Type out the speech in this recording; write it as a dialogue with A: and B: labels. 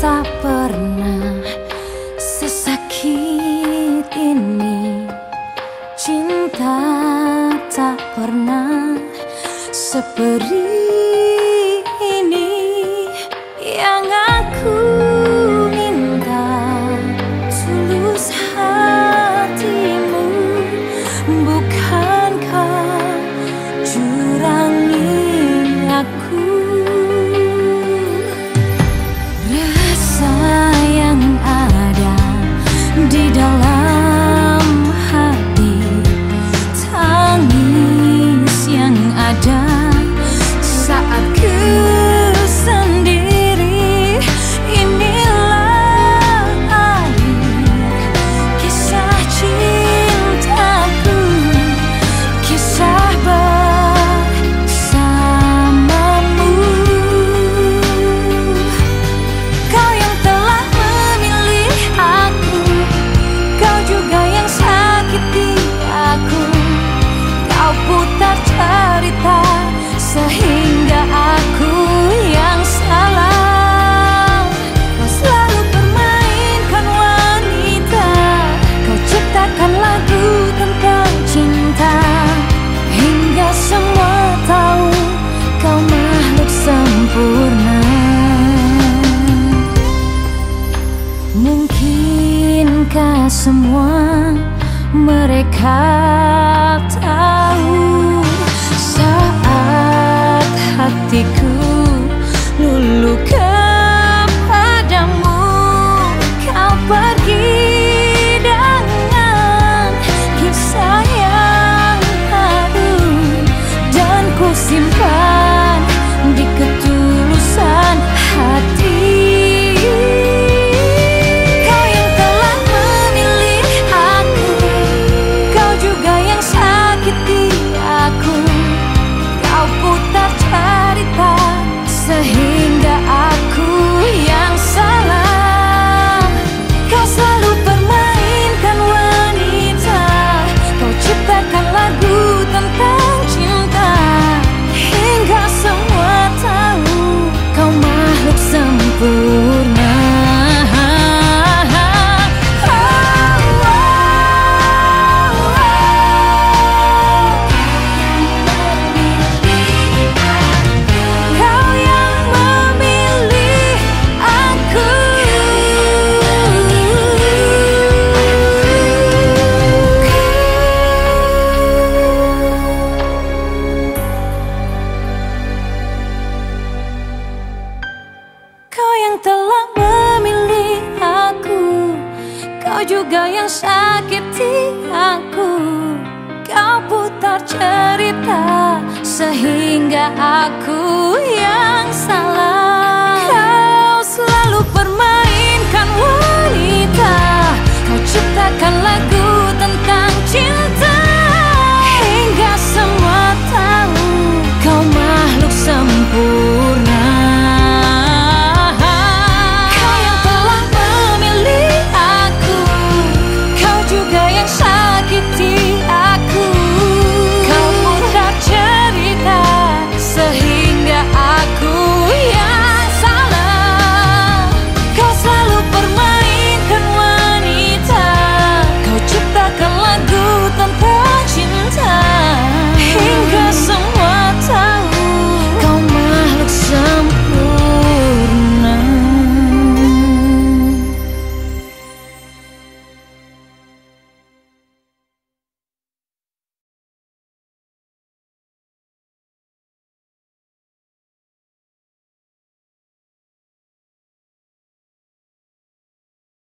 A: tak pernah sesakit ini. Cinta tak pernah seperti semua mereka tahu Saat hatiku luluhkan. telah memilih aku. Kau juga yang sakiti aku Kau putar cerita sehingga aku